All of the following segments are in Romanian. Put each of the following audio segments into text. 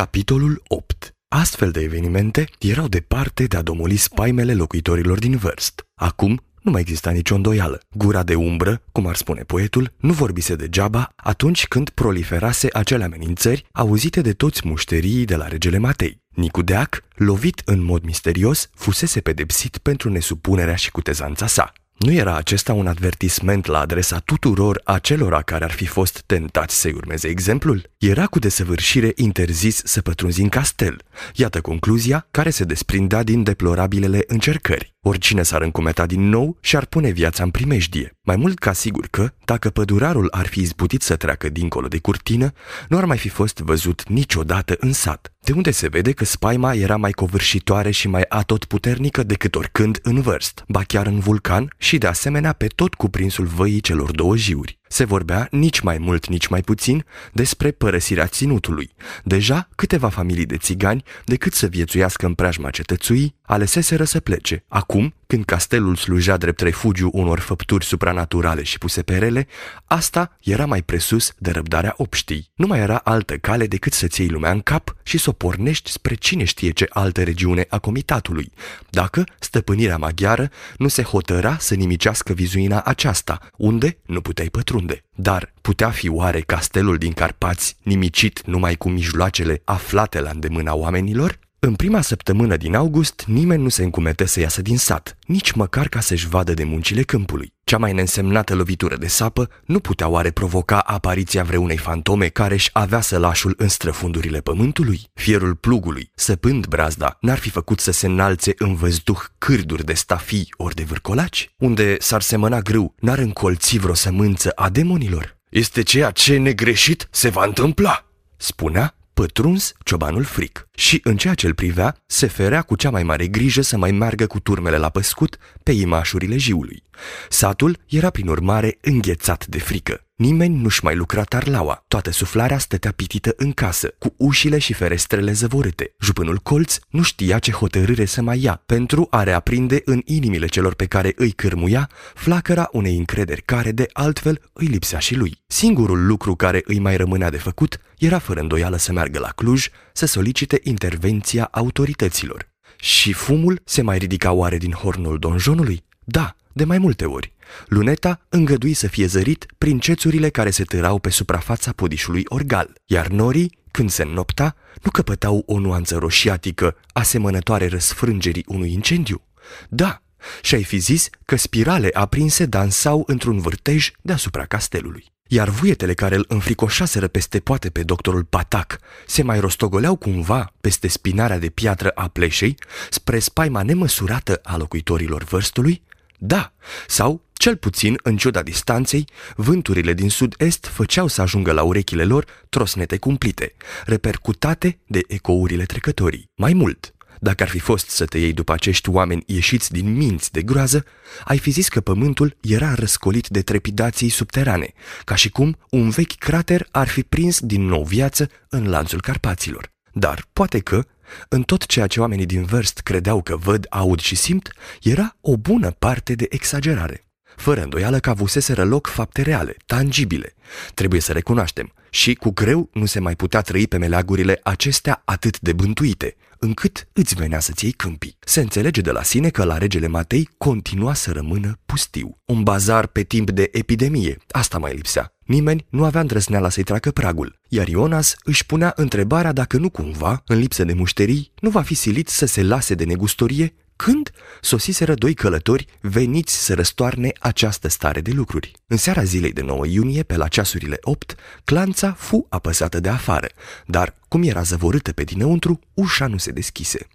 Capitolul 8 Astfel de evenimente erau departe de a domoli spaimele locuitorilor din vârst. Acum nu mai exista nicio îndoială. Gura de umbră, cum ar spune poetul, nu vorbise degeaba atunci când proliferase acele amenințări auzite de toți mușterii de la regele Matei. Nicu Deac, lovit în mod misterios, fusese pedepsit pentru nesupunerea și cutezanța sa. Nu era acesta un advertisment la adresa tuturor acelora care ar fi fost tentați să-i urmeze exemplul? Era cu desăvârșire interzis să pătrunzi în castel. Iată concluzia care se desprindea din deplorabilele încercări. Oricine s-ar încumeta din nou și-ar pune viața în primejdie. Mai mult ca sigur că, dacă pădurarul ar fi izbutit să treacă dincolo de curtină, nu ar mai fi fost văzut niciodată în sat, de unde se vede că spaima era mai covârșitoare și mai atotputernică decât oricând în vârst, ba chiar în vulcan și de asemenea pe tot cuprinsul văii celor două jiuri. Se vorbea nici mai mult, nici mai puțin despre părăsirea ținutului. Deja câteva familii de țigani, decât să viețuiască în preajma cetățuii, aleseseră să plece. Acum, când castelul slujea drept refugiu unor făpturi supranaturale și puse pe rele, asta era mai presus de răbdarea obștii. Nu mai era altă cale decât să-ți iei lumea în cap și să o pornești spre cine știe ce altă regiune a comitatului, dacă stăpânirea maghiară nu se hotăra să nimicească vizuina aceasta, unde nu puteai pătrunde. Dar putea fi oare castelul din Carpați nimicit numai cu mijloacele aflate la îndemâna oamenilor? În prima săptămână din august, nimeni nu se încumete să iasă din sat, nici măcar ca să-și vadă de muncile câmpului. Cea mai neînsemnată lovitură de sapă nu putea oare provoca apariția vreunei fantome care își avea sălașul în străfundurile pământului? Fierul plugului, săpând brazda, n-ar fi făcut să se înalțe în văzduh cârduri de stafii ori de vârcolaci? Unde s-ar semăna grâu, n-ar încolți vreo sămânță a demonilor? Este ceea ce negreșit se va întâmpla, spunea pătruns ciobanul fric. Și, în ceea ce îl privea, se ferea cu cea mai mare grijă să mai meargă cu turmele la păscut pe imașurile jiului. Satul era, prin urmare, înghețat de frică. Nimeni nu-și mai lucra tarlaua. Toată suflarea stătea pitită în casă, cu ușile și ferestrele zăvorâte. Jupânul colț nu știa ce hotărâre să mai ia pentru a reaprinde în inimile celor pe care îi cârmuia flacăra unei încrederi care, de altfel, îi lipsea și lui. Singurul lucru care îi mai rămânea de făcut era fără îndoială să meargă la Cluj să solicite intervenția autorităților. Și fumul se mai ridica oare din hornul donjonului? Da, de mai multe ori. Luneta îngădui să fie zărit prin cețurile care se târau pe suprafața podișului orgal, iar norii, când se înnopta, nu căpătau o nuanță roșiatică asemănătoare răsfrângerii unui incendiu. Da, și-ai fi zis că spirale aprinse dansau într-un vârtej deasupra castelului. Iar vuietele care îl înfricoșaseră peste poate pe doctorul Patac se mai rostogoleau cumva peste spinarea de piatră a pleșei spre spaima nemăsurată a locuitorilor vârstului? Da, sau, cel puțin, în ciuda distanței, vânturile din sud-est făceau să ajungă la urechile lor trosnete cumplite, repercutate de ecourile trecătorii. Mai mult, dacă ar fi fost să te iei după acești oameni ieșiți din minți de groază, ai fi zis că pământul era răscolit de trepidații subterane, ca și cum un vechi crater ar fi prins din nou viață în lanțul Carpaților. Dar poate că, în tot ceea ce oamenii din vârst credeau că văd, aud și simt, era o bună parte de exagerare. Fără îndoială că avuseseră loc fapte reale, tangibile. Trebuie să recunoaștem, și cu greu nu se mai putea trăi pe meleagurile acestea atât de bântuite, încât îți venea să-ți iei câmpii. Se înțelege de la sine că la regele Matei continua să rămână pustiu. Un bazar pe timp de epidemie, asta mai lipsea. Nimeni nu avea îndrăzneala să-i treacă pragul, iar Ionas își punea întrebarea dacă nu cumva, în lipsă de mușterii, nu va fi silit să se lase de negustorie când sosiseră doi călători veniți să răstoarne această stare de lucruri. În seara zilei de 9 iunie, pe la ceasurile 8, clanța fu apăsată de afară, dar, cum era zăvorâtă pe dinăuntru, ușa nu se deschise.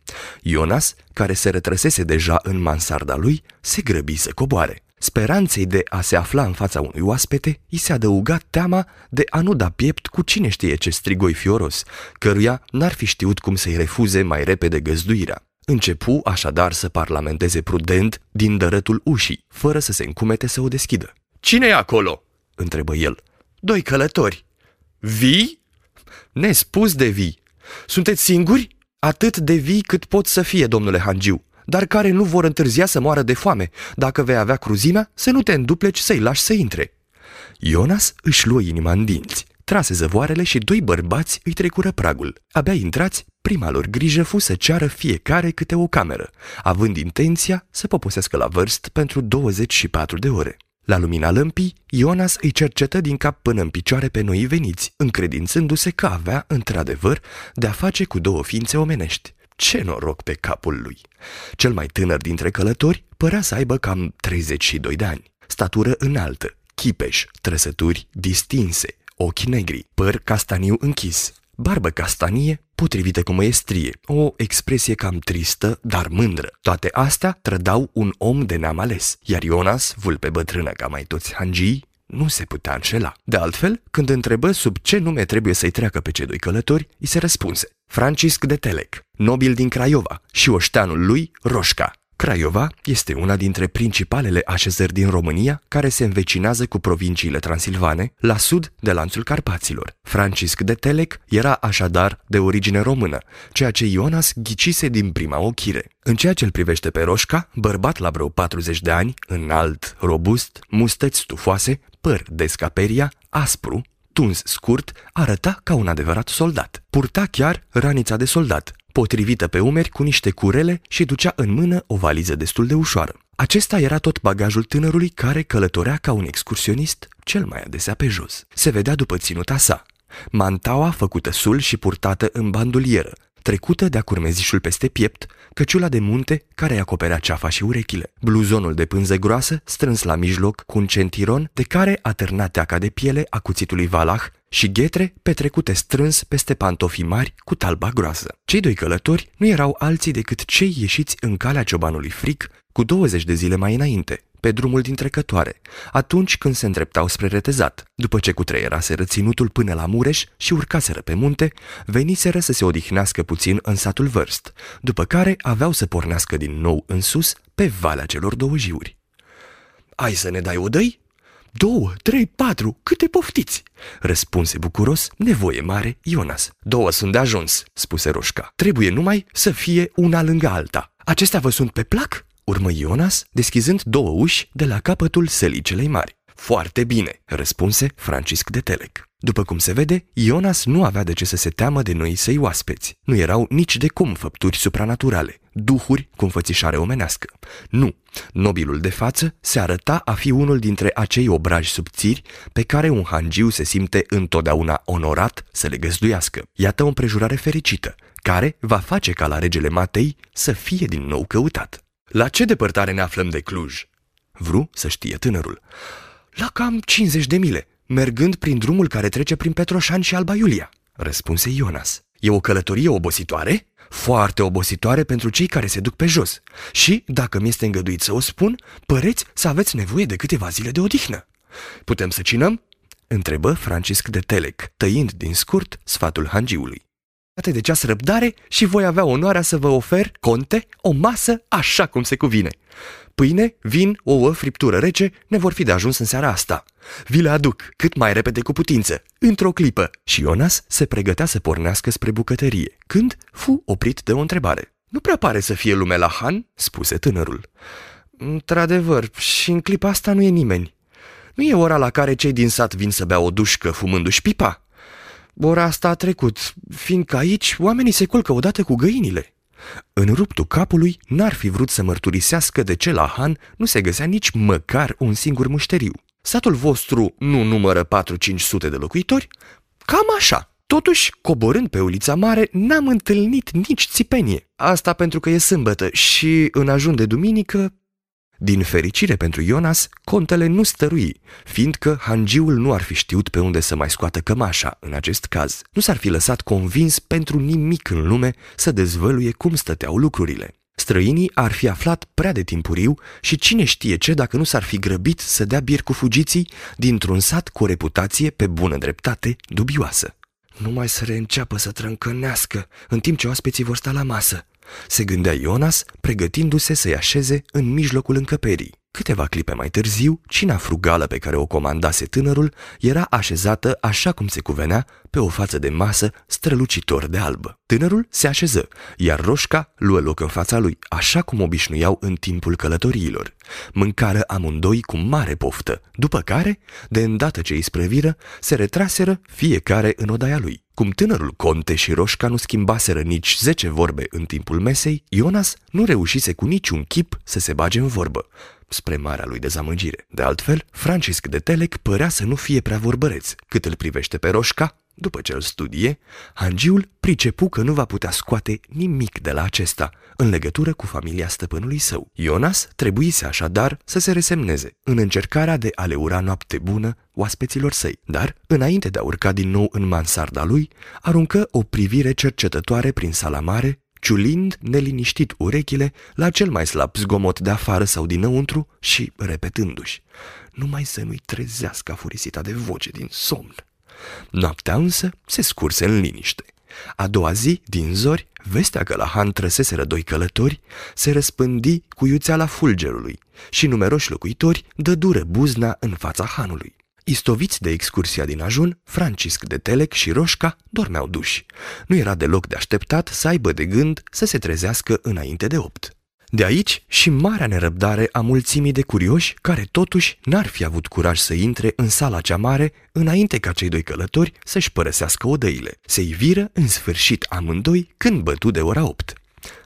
Ionas, care se retrăsese deja în mansarda lui, se grăbi să coboare. Speranței de a se afla în fața unui oaspete, i se adăuga teama de a nu da piept cu cine știe ce strigoi fioros, căruia n-ar fi știut cum să-i refuze mai repede găzduirea. Începu așadar să parlamenteze prudent din dărătul ușii, fără să se încumete să o deschidă. Cine e acolo?" întrebă el. Doi călători. Vii? Nespus de vii. Sunteți singuri? Atât de vii cât pot să fie, domnule Hangiu, dar care nu vor întârzia să moară de foame. Dacă vei avea cruzimea, să nu te îndupleci să-i lași să intre. Ionas își luă inima în dinți trase zăvoarele și doi bărbați îi trecură pragul. Abia intrați, prima lor grijă fu să ceară fiecare câte o cameră, având intenția să poposească la vârst pentru 24 de ore. La lumina lămpii, Ionas îi cercetă din cap până în picioare pe noi veniți, încredințându-se că avea, într-adevăr, de a face cu două ființe omenești. Ce noroc pe capul lui! Cel mai tânăr dintre călători părea să aibă cam 32 de ani. Statură înaltă, chipeș, trăsături distinse, ochi negri, păr castaniu închis, barbă castanie potrivită cu măiestrie, o expresie cam tristă, dar mândră. Toate astea trădau un om de neam ales, iar Ionas, vulpe bătrână ca mai toți hangii, nu se putea înșela. De altfel, când întrebă sub ce nume trebuie să-i treacă pe cei doi călători, îi se răspunse. Francisc de Telec, nobil din Craiova, și oșteanul lui, Roșca, Craiova este una dintre principalele așezări din România care se învecinează cu provinciile transilvane, la sud de lanțul Carpaților. Francisc de Telec era așadar de origine română, ceea ce Ionas ghicise din prima ochire. În ceea ce îl privește pe Roșca, bărbat la vreo 40 de ani, înalt, robust, mustăți stufoase, păr de scaperia, aspru, tuns scurt, arăta ca un adevărat soldat. Purta chiar ranița de soldat, potrivită pe umeri cu niște curele și ducea în mână o valiză destul de ușoară. Acesta era tot bagajul tânărului care călătorea ca un excursionist cel mai adesea pe jos. Se vedea după ținuta sa. Mantaua făcută sul și purtată în bandulieră, trecută de-a curmezișul peste piept, căciula de munte care îi acoperea ceafa și urechile, bluzonul de pânză groasă strâns la mijloc cu un centiron de care atârna teaca de piele a cuțitului valah și ghetre petrecute strâns peste pantofii mari cu talba groasă. Cei doi călători nu erau alții decât cei ieșiți în calea ciobanului fric cu 20 de zile mai înainte, pe drumul din trecătoare, atunci când se îndreptau spre retezat. După ce cutreierase răținutul până la Mureș și urcaseră pe munte, veniseră să se odihnească puțin în satul Vârst, după care aveau să pornească din nou în sus pe valea celor două jiuri. Ai să ne dai odăi?" Două, trei, patru, câte poftiți? Răspunse bucuros, nevoie mare, Ionas. Două sunt de ajuns, spuse Roșca. Trebuie numai să fie una lângă alta. Acestea vă sunt pe plac? Urmă Ionas, deschizând două uși de la capătul sălii celei mari. Foarte bine, răspunse Francisc de Telec. După cum se vede, Ionas nu avea de ce să se teamă de noi săi oaspeți. Nu erau nici de cum făpturi supranaturale, duhuri cu înfățișare omenească. Nu, nobilul de față se arăta a fi unul dintre acei obraji subțiri pe care un hangiu se simte întotdeauna onorat să le găzduiască. Iată o împrejurare fericită, care va face ca la regele Matei să fie din nou căutat. La ce depărtare ne aflăm de Cluj? Vru să știe tânărul. La cam 50 de mile, mergând prin drumul care trece prin Petroșan și Alba Iulia, răspunse Ionas. E o călătorie obositoare? Foarte obositoare pentru cei care se duc pe jos. Și, dacă mi este îngăduit să o spun, păreți să aveți nevoie de câteva zile de odihnă. Putem să cinăm? Întrebă Francisc de Telec, tăind din scurt sfatul hangiului de ceas răbdare și voi avea onoarea să vă ofer, conte, o masă așa cum se cuvine. Pâine, vin, ouă, friptură rece ne vor fi de ajuns în seara asta. Vi le aduc cât mai repede cu putință, într-o clipă. Și Ionas se pregătea să pornească spre bucătărie, când fu oprit de o întrebare. Nu prea pare să fie lume la Han?" spuse tânărul. Într-adevăr, și în clipa asta nu e nimeni. Nu e ora la care cei din sat vin să bea o dușcă fumându-și pipa?" Ora asta a trecut, fiindcă aici oamenii se culcă odată cu găinile. În ruptul capului n-ar fi vrut să mărturisească de ce la Han nu se găsea nici măcar un singur mușteriu. Satul vostru nu numără 4-500 de locuitori? Cam așa. Totuși, coborând pe ulița mare, n-am întâlnit nici țipenie. Asta pentru că e sâmbătă și, în ajun de duminică, din fericire pentru Ionas, contele nu stărui, fiindcă hangiul nu ar fi știut pe unde să mai scoată cămașa în acest caz. Nu s-ar fi lăsat convins pentru nimic în lume să dezvăluie cum stăteau lucrurile. Străinii ar fi aflat prea de timpuriu și cine știe ce dacă nu s-ar fi grăbit să dea bir cu fugiții dintr-un sat cu o reputație pe bună dreptate dubioasă. Numai să reînceapă să trâncănească în timp ce oaspeții vor sta la masă, se gândea Ionas, pregătindu-se să-i așeze în mijlocul încăperii. Câteva clipe mai târziu, cina frugală pe care o comandase tânărul era așezată așa cum se cuvenea pe o față de masă strălucitor de albă. Tânărul se așeză, iar roșca luă loc în fața lui, așa cum obișnuiau în timpul călătoriilor. Mâncară amândoi cu mare poftă, după care, de îndată ce îi spreviră, se retraseră fiecare în odaia lui. Cum tânărul conte și roșca nu schimbaseră nici zece vorbe în timpul mesei, Ionas nu reușise cu niciun chip să se bage în vorbă, spre marea lui dezamăgire. De altfel, Francisc de Telec părea să nu fie prea vorbăreț. Cât îl privește pe Roșca, după ce îl studie, Hangiul pricepu că nu va putea scoate nimic de la acesta în legătură cu familia stăpânului său. Ionas trebuise așadar să se resemneze în încercarea de a le ura noapte bună oaspeților săi, dar, înainte de a urca din nou în mansarda lui, aruncă o privire cercetătoare prin sala mare ciulind neliniștit urechile la cel mai slab zgomot de afară sau dinăuntru și repetându-și, numai să nu-i trezească furisita de voce din somn. Noaptea însă se scurse în liniște. A doua zi, din zori, vestea că la Han trăseseră doi călători se răspândi cu iuțeala fulgerului și numeroși locuitori dădură buzna în fața hanului. Istoviți de excursia din ajun, Francisc de Telec și Roșca dormeau duși. Nu era deloc de așteptat să aibă de gând să se trezească înainte de opt. De aici și marea nerăbdare a mulțimii de curioși care totuși n-ar fi avut curaj să intre în sala cea mare înainte ca cei doi călători să-și părăsească odăile. Se iviră în sfârșit amândoi când bătu de ora opt.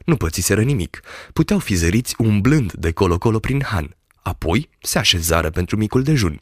Nu pățiseră nimic, puteau fi zăriți umblând de colo-colo prin han. Apoi se așezară pentru micul dejun.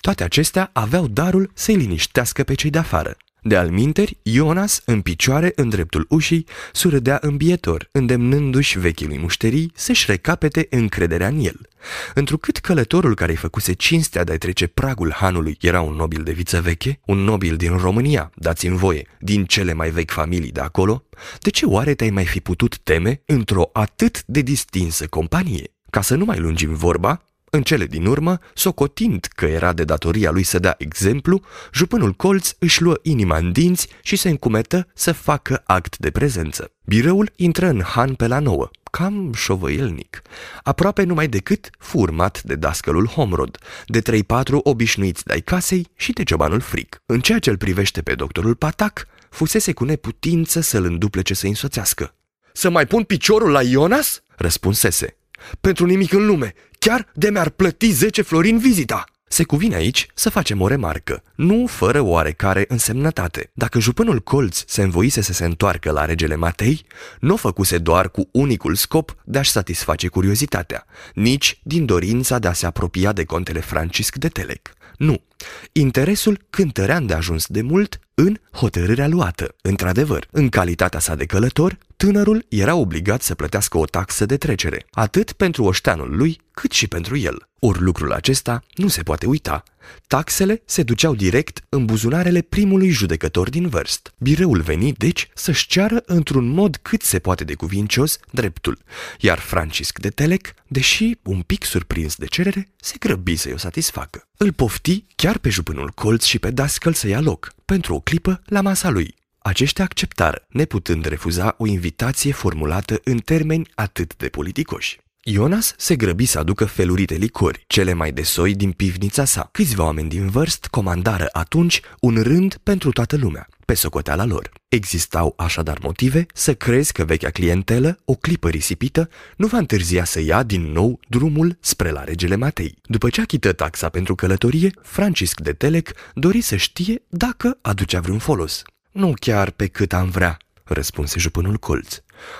Toate acestea aveau darul să-i liniștească pe cei de afară. De alminteri, Ionas, în picioare în dreptul ușii, surâdea îmbietor, îndemnându-și vechii mușterii să-și recapete încrederea în el. Întrucât călătorul care-i făcuse cinstea de a trece pragul hanului era un nobil de viță veche, un nobil din România, dați-mi voie, din cele mai vechi familii de acolo, de ce oare te-ai mai fi putut teme într-o atât de distinsă companie? Ca să nu mai lungim vorba, în cele din urmă, socotind că era de datoria lui să dea exemplu, jupânul colț își luă inima în dinți și se încumetă să facă act de prezență. Bireul intră în han pe la nouă, cam șovăielnic, aproape numai decât furmat de dascălul Homrod, de trei patru obișnuiți de-ai casei și de ciobanul fric. În ceea ce îl privește pe doctorul Patac, fusese cu neputință să-l înduplece să-i însoțească. Să mai pun piciorul la Ionas?" răspunsese. Pentru nimic în lume, chiar de mi-ar plăti 10 florini vizita. Se cuvine aici să facem o remarcă, nu fără oarecare însemnătate. Dacă jupânul colț se învoise să se întoarcă la regele Matei, nu o făcuse doar cu unicul scop de a-și satisface curiozitatea, nici din dorința de a se apropia de contele Francisc de Telec. Nu, interesul cântărean de ajuns de mult în hotărârea luată. Într-adevăr, în calitatea sa de călător, tânărul era obligat să plătească o taxă de trecere, atât pentru oșteanul lui, cât și pentru el. Ori lucrul acesta nu se poate uita. Taxele se duceau direct în buzunarele primului judecător din vârst. Bireul veni, deci, să-și ceară într-un mod cât se poate de cuvincios dreptul, iar Francisc de Telec, deși un pic surprins de cerere, se grăbi să-i o satisfacă. Îl pofti chiar pe jupânul colț și pe dascăl să ia loc, pentru o clipă, la masa lui. Aceștia acceptară, neputând refuza o invitație formulată în termeni atât de politicoși. Ionas se grăbi să aducă felurite licori, cele mai de soi din pivnița sa. Câțiva oameni din vârst comandară atunci un rând pentru toată lumea, pe socoteala lor. Existau așadar motive să crezi că vechea clientelă, o clipă risipită, nu va întârzia să ia din nou drumul spre la regele Matei. După ce achită taxa pentru călătorie, Francisc de Telec dori să știe dacă aducea vreun folos. Nu chiar pe cât am vrea, răspunse jupânul colț.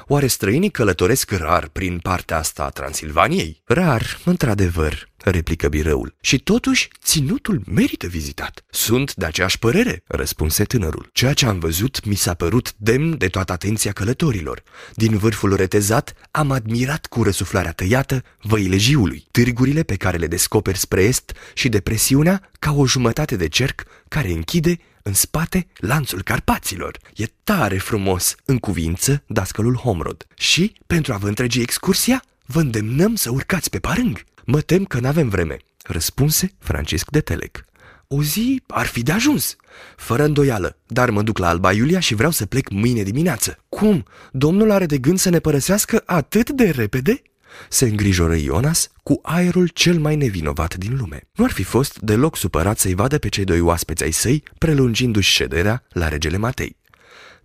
Oare străinii călătoresc rar prin partea asta a Transilvaniei? Rar, într-adevăr, replică birăul. Și totuși, ținutul merită vizitat. Sunt de aceeași părere, răspunse tânărul. Ceea ce am văzut mi s-a părut demn de toată atenția călătorilor. Din vârful retezat am admirat cu răsuflarea tăiată văile jiului, târgurile pe care le descoperi spre est și depresiunea ca o jumătate de cerc care închide în spate lanțul Carpaților. E tare frumos, în cuvință, dascălul Homrod. Și, pentru a vă întregi excursia, vă îndemnăm să urcați pe parâng. Mă tem că n-avem vreme, răspunse Francisc de Telec. O zi ar fi de ajuns, fără îndoială, dar mă duc la Alba Iulia și vreau să plec mâine dimineață. Cum? Domnul are de gând să ne părăsească atât de repede? se îngrijoră Ionas cu aerul cel mai nevinovat din lume. Nu ar fi fost deloc supărat să-i vadă pe cei doi oaspeți ai săi, prelungindu-și șederea la regele Matei.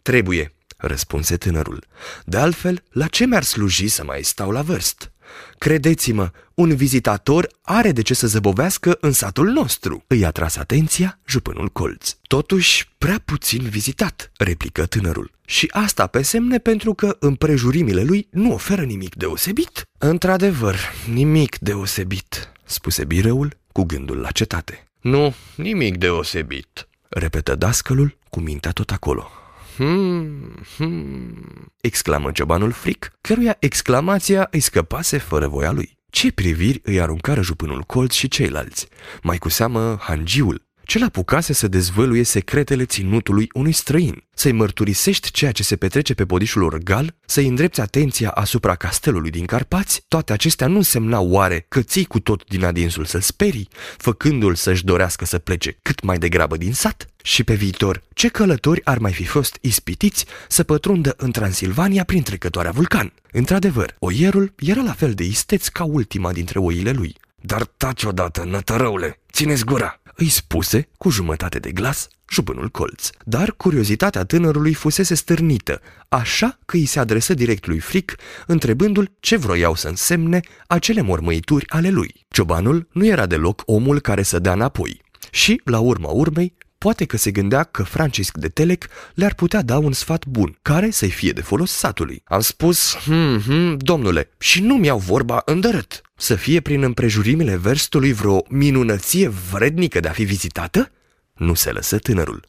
Trebuie, răspunse tânărul. De altfel, la ce mi-ar sluji să mai stau la vârst? Credeți-mă, un vizitator are de ce să zăbovească în satul nostru. Îi a tras atenția jupânul colț. Totuși, prea puțin vizitat, replică tânărul. Și asta pe semne pentru că împrejurimile lui nu oferă nimic deosebit. Într-adevăr, nimic deosebit, spuse birăul cu gândul la cetate. Nu, nimic deosebit, repetă dascălul cu mintea tot acolo. Hmm, hmm, exclamă ciobanul fric, căruia exclamația îi scăpase fără voia lui. Ce priviri îi aruncară jupânul colț și ceilalți, mai cu seamă hangiul, cel apucase să dezvăluie secretele ținutului unui străin, să-i mărturisești ceea ce se petrece pe podișul orgal, să-i îndrepți atenția asupra castelului din Carpați, toate acestea nu însemnau oare că ții cu tot din adinsul să-l sperii, făcându-l să-și dorească să plece cât mai degrabă din sat? Și pe viitor, ce călători ar mai fi fost ispitiți să pătrundă în Transilvania prin trecătoarea vulcan? Într-adevăr, oierul era la fel de isteț ca ultima dintre oile lui. Dar taci odată, nătărăule, țineți gura! Îi spuse, cu jumătate de glas, jupânul colț. Dar curiozitatea tânărului fusese stârnită, așa că îi se adresă direct lui Fric, întrebându-l ce vroiau să însemne acele mormăituri ale lui. Ciobanul nu era deloc omul care să dea înapoi. Și, la urma urmei, poate că se gândea că Francisc de Telec le-ar putea da un sfat bun, care să-i fie de folos satului. Am spus, hm, hm, domnule, și nu mi-au vorba îndărât. Să fie prin împrejurimile verstului vreo minunăție vrednică de a fi vizitată? Nu se lăsă tânărul.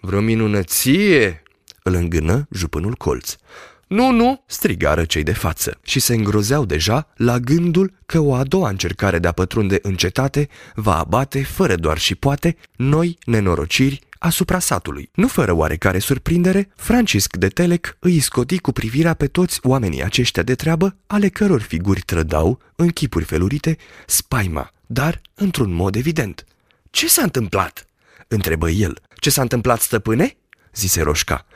Vreo minunăție? Îl îngână jupânul colț. Nu, nu, strigară cei de față și se îngrozeau deja la gândul că o a doua încercare de a pătrunde în cetate va abate, fără doar și poate, noi nenorociri asupra satului. Nu fără oarecare surprindere, Francisc de Telec îi scoti cu privirea pe toți oamenii aceștia de treabă, ale căror figuri trădau, în chipuri felurite, spaima, dar într-un mod evident. Ce s-a întâmplat?" întrebă el. Ce s-a întâmplat, stăpâne?" zise Roșca.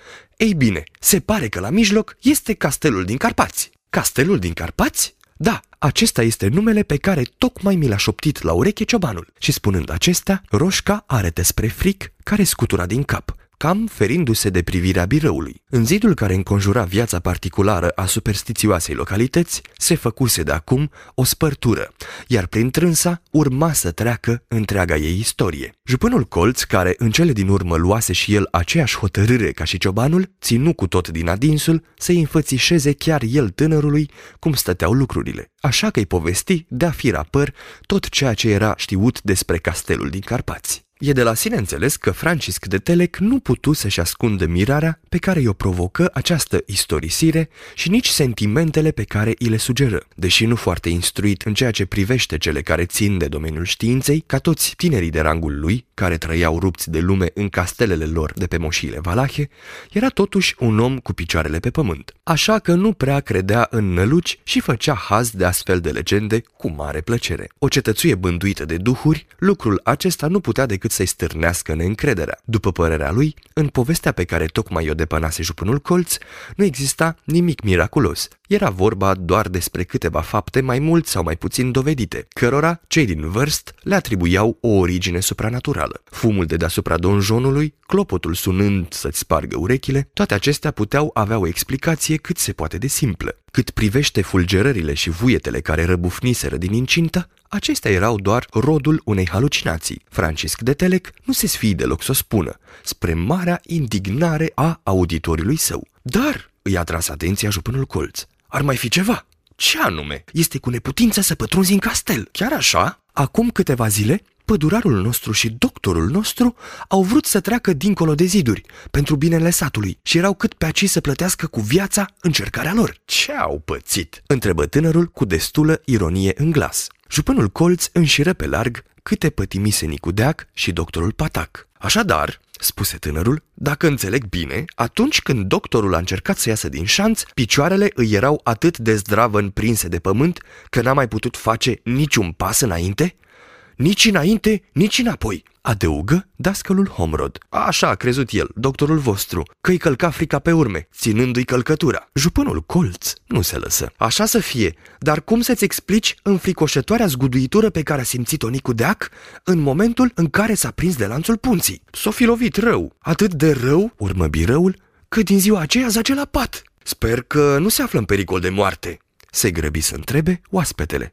Ei bine, se pare că la mijloc este castelul din Carpați. Castelul din Carpați? Da, acesta este numele pe care tocmai mi l-a șoptit la ureche ciobanul. Și spunând acestea, Roșca arătă spre fric care scutura din cap cam ferindu-se de privirea birăului. În zidul care înconjura viața particulară a superstițioasei localități, se făcuse de acum o spărtură, iar prin trânsa urma să treacă întreaga ei istorie. Jupânul colț, care în cele din urmă luase și el aceeași hotărâre ca și ciobanul, ținu cu tot din adinsul să-i înfățișeze chiar el tânărului cum stăteau lucrurile. Așa că-i povesti de-a fi rapăr tot ceea ce era știut despre castelul din Carpați. E de la sine înțeles că Francisc de Telec nu putu să-și ascundă mirarea pe care i-o provocă această istorisire și nici sentimentele pe care îi le sugeră. Deși nu foarte instruit în ceea ce privește cele care țin de domeniul științei, ca toți tinerii de rangul lui, care trăiau rupți de lume în castelele lor de pe moșiile valahe, era totuși un om cu picioarele pe pământ. Așa că nu prea credea în năluci și făcea haz de astfel de legende cu mare plăcere. O cetățuie bânduită de duhuri, lucrul acesta nu putea decât decât să-i stârnească neîncrederea. După părerea lui, în povestea pe care tocmai o depănase jupânul colț, nu exista nimic miraculos. Era vorba doar despre câteva fapte mai mult sau mai puțin dovedite, cărora cei din vârst le atribuiau o origine supranaturală. Fumul de deasupra donjonului, clopotul sunând să-ți spargă urechile, toate acestea puteau avea o explicație cât se poate de simplă. Cât privește fulgerările și vuietele care răbufniseră din incintă, Acestea erau doar rodul unei halucinații. Francisc de Telec nu se sfii deloc să o spună, spre marea indignare a auditoriului său. Dar îi a tras atenția jupânul colț. Ar mai fi ceva. Ce anume? Este cu neputință să pătrunzi în castel. Chiar așa? Acum câteva zile, pădurarul nostru și doctorul nostru au vrut să treacă dincolo de ziduri pentru binele satului și erau cât pe aci să plătească cu viața încercarea lor. Ce au pățit? întrebă tânărul cu destulă ironie în glas. Jupânul colț înșiră pe larg câte pătimise Nicudeac și doctorul Patac. Așadar, spuse tânărul, dacă înțeleg bine, atunci când doctorul a încercat să iasă din șanț, picioarele îi erau atât de zdravă prinse de pământ că n-a mai putut face niciun pas înainte? Nici înainte, nici înapoi, adăugă dascălul Homrod. Așa a crezut el, doctorul vostru, că îi călca frica pe urme, ținându-i călcătura. Jupânul colț nu se lăsă. Așa să fie, dar cum să-ți explici înfricoșătoarea zguduitură pe care a simțit-o Nicu Deac în momentul în care s-a prins de lanțul punții? S-o fi lovit rău, atât de rău, urmă birăul, că din ziua aceea zace la pat. Sper că nu se află în pericol de moarte. Se grăbi să întrebe oaspetele.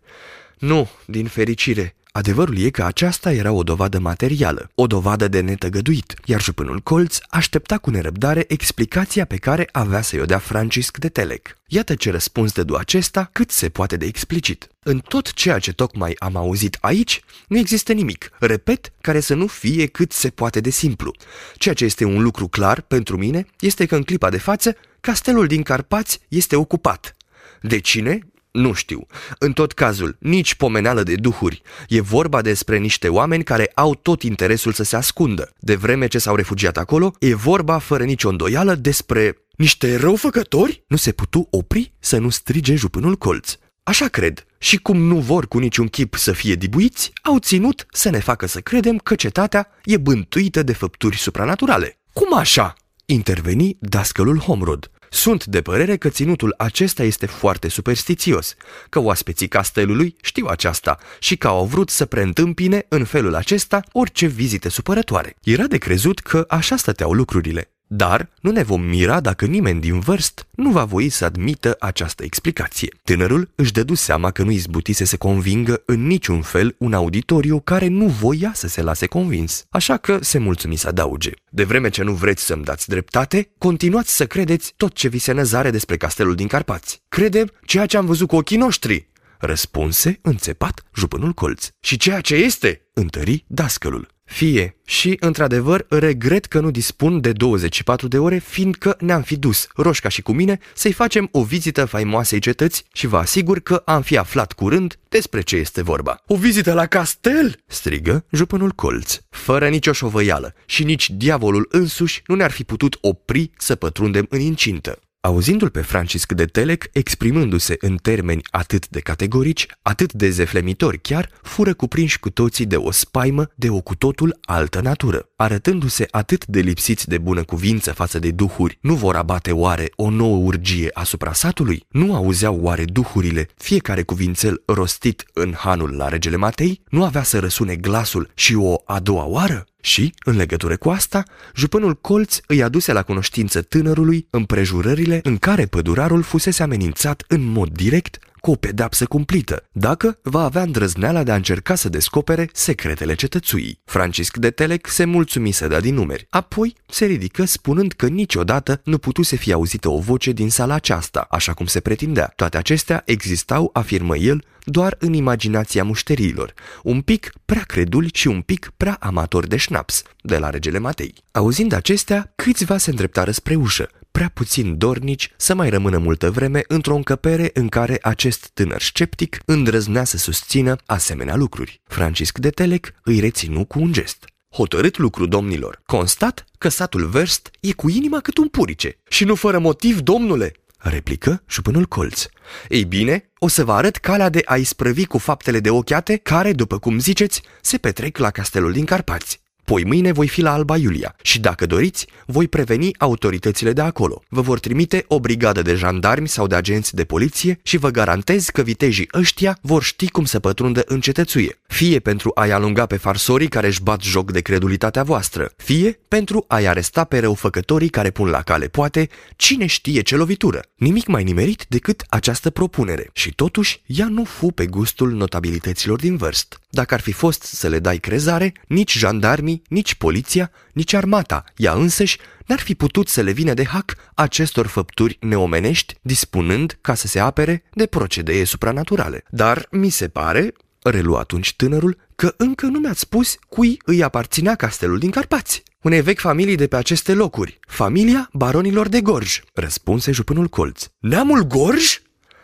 Nu, din fericire, Adevărul e că aceasta era o dovadă materială, o dovadă de netăgăduit, iar jupânul colț aștepta cu nerăbdare explicația pe care avea să-i o dea Francisc de Telec. Iată ce răspuns dădu acesta cât se poate de explicit. În tot ceea ce tocmai am auzit aici, nu există nimic, repet, care să nu fie cât se poate de simplu. Ceea ce este un lucru clar pentru mine este că în clipa de față, castelul din Carpați este ocupat. De cine? Nu știu. În tot cazul, nici pomeneală de duhuri. E vorba despre niște oameni care au tot interesul să se ascundă. De vreme ce s-au refugiat acolo, e vorba fără nicio îndoială despre niște răufăcători? Nu se putu opri să nu strige jupânul colț. Așa cred. Și cum nu vor cu niciun chip să fie dibuiți, au ținut să ne facă să credem că cetatea e bântuită de făpturi supranaturale. Cum așa? Interveni dascălul Homrod. Sunt de părere că ținutul acesta este foarte superstițios, că oaspeții castelului știu aceasta și că au vrut să preîntâmpine în felul acesta orice vizite supărătoare. Era de crezut că așa stăteau lucrurile. Dar nu ne vom mira dacă nimeni din vârst nu va voi să admită această explicație. Tânărul își dădu seama că nu izbutise să se convingă în niciun fel un auditoriu care nu voia să se lase convins, așa că se mulțumi să adauge. De vreme ce nu vreți să-mi dați dreptate, continuați să credeți tot ce vi se năzare despre castelul din Carpați. Credem ceea ce am văzut cu ochii noștri, răspunse înțepat jupânul colț. Și ceea ce este, întări dascălul. Fie și, într-adevăr, regret că nu dispun de 24 de ore, fiindcă ne-am fi dus, Roșca și cu mine, să-i facem o vizită faimoasei cetăți și vă asigur că am fi aflat curând despre ce este vorba. O vizită la castel? strigă jupânul colț. Fără nicio șovăială și nici diavolul însuși nu ne-ar fi putut opri să pătrundem în incintă. Auzindu-l pe Francisc de Telec exprimându-se în termeni atât de categorici, atât de zeflemitori chiar, fură cuprinși cu toții de o spaimă de o cu totul altă natură. Arătându-se atât de lipsiți de bună cuvință față de duhuri, nu vor abate oare o nouă urgie asupra satului? Nu auzeau oare duhurile fiecare cuvințel rostit în hanul la regele Matei? Nu avea să răsune glasul și o a doua oară? Și, în legătură cu asta, jupânul colț îi aduse la cunoștință tânărului împrejurările în care pădurarul fusese amenințat în mod direct cu o pedapsă cumplită, dacă va avea îndrăzneala de a încerca să descopere secretele cetățuii. Francisc de Telec se mulțumi să dea din numeri, apoi se ridică spunând că niciodată nu putuse fi auzită o voce din sala aceasta, așa cum se pretindea. Toate acestea existau, afirmă el, doar în imaginația mușterilor, un pic prea creduli și un pic prea amatori de șnaps, de la regele Matei. Auzind acestea, câțiva se îndreptară spre ușă, prea puțin dornici să mai rămână multă vreme într-o încăpere în care acest tânăr sceptic îndrăznea să susțină asemenea lucruri. Francisc de Telec îi reținu cu un gest. Hotărât lucru, domnilor. Constat că satul Verst e cu inima cât un purice. Și nu fără motiv, domnule, replică șupânul colț. Ei bine, o să vă arăt calea de a isprăvi cu faptele de ochiate care, după cum ziceți, se petrec la castelul din Carpați. Poi mâine voi fi la Alba Iulia și dacă doriți, voi preveni autoritățile de acolo. Vă vor trimite o brigadă de jandarmi sau de agenți de poliție și vă garantez că vitejii ăștia vor ști cum să pătrundă în cetățuie. Fie pentru a-i alunga pe farsorii care își bat joc de credulitatea voastră, fie pentru a-i aresta pe răufăcătorii care pun la cale poate cine știe ce lovitură. Nimic mai nimerit decât această propunere și totuși ea nu fu pe gustul notabilităților din vârst. Dacă ar fi fost să le dai crezare, nici jandarmii, nici poliția, nici armata, ea însăși, n-ar fi putut să le vină de hac acestor făpturi neomenești, dispunând ca să se apere de procedee supranaturale. Dar mi se pare, relu atunci tânărul, că încă nu mi-ați spus cui îi aparținea castelul din Carpați. Unei vechi familii de pe aceste locuri, familia baronilor de Gorj, răspunse jupânul colț. Neamul Gorj?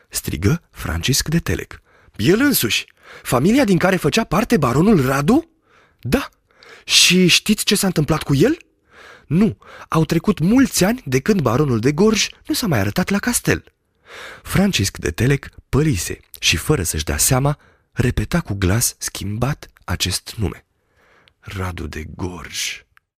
strigă Francisc de Telec. El însuși, Familia din care făcea parte baronul Radu? Da. Și știți ce s-a întâmplat cu el? Nu, au trecut mulți ani de când baronul de Gorj nu s-a mai arătat la castel. Francisc de Telec părise și, fără să-și dea seama, repeta cu glas schimbat acest nume. Radu de Gorj.